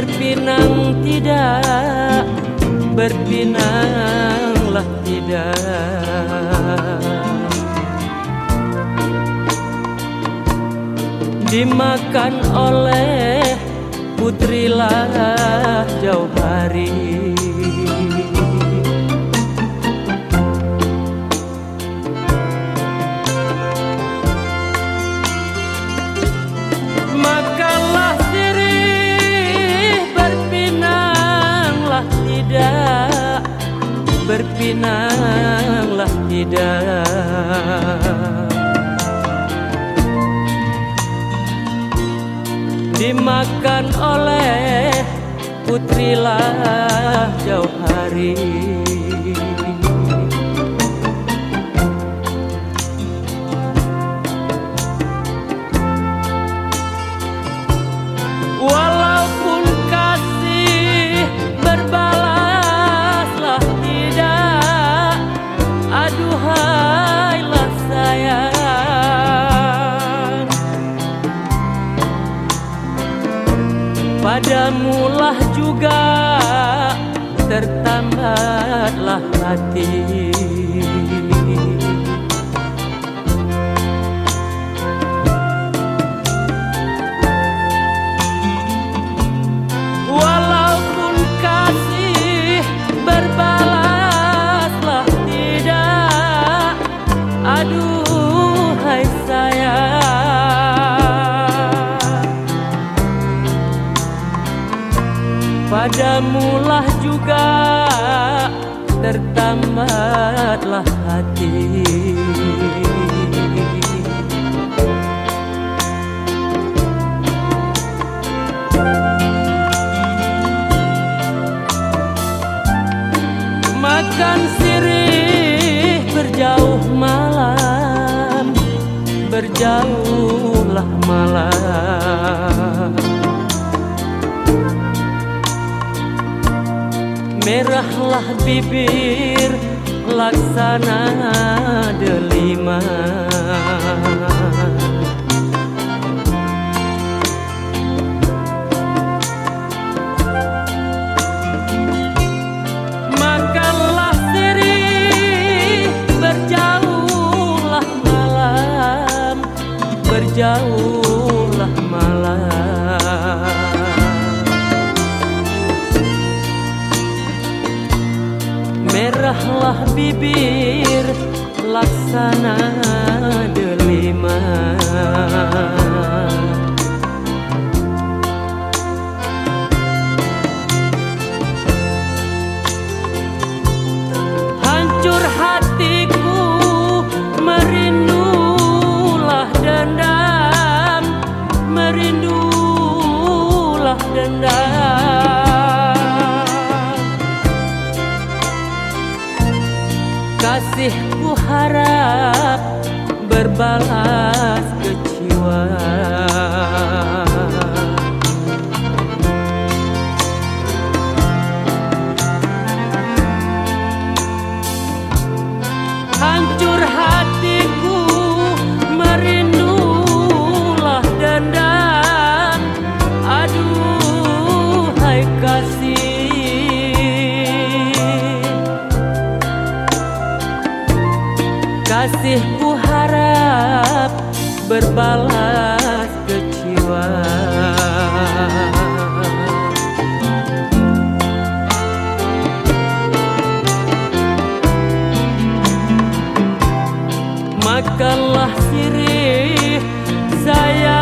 berpinang tidak berpinanglah tidak. Dimakan oleh putrilah jauh hari tidak berpinanglah tidak. Dimakan oleh putrilah jauh hari Padamulah juga tertambatlah hati Padamulah juga tertambatlah hati. Makan sirih berjauh malam Berjauhlah malam Merahlah bibir laksana delima. Makanlah sirih berjauhlah malam Berjauhlah Merahlah bibir laksana delima. Hancur hatiku merindulah dendam Merindulah dendam berbalas kecewa Hancur hatiku merindulah dendam Aduh hai kasih. Kasihku berbalas kecewa makanlah sirih saya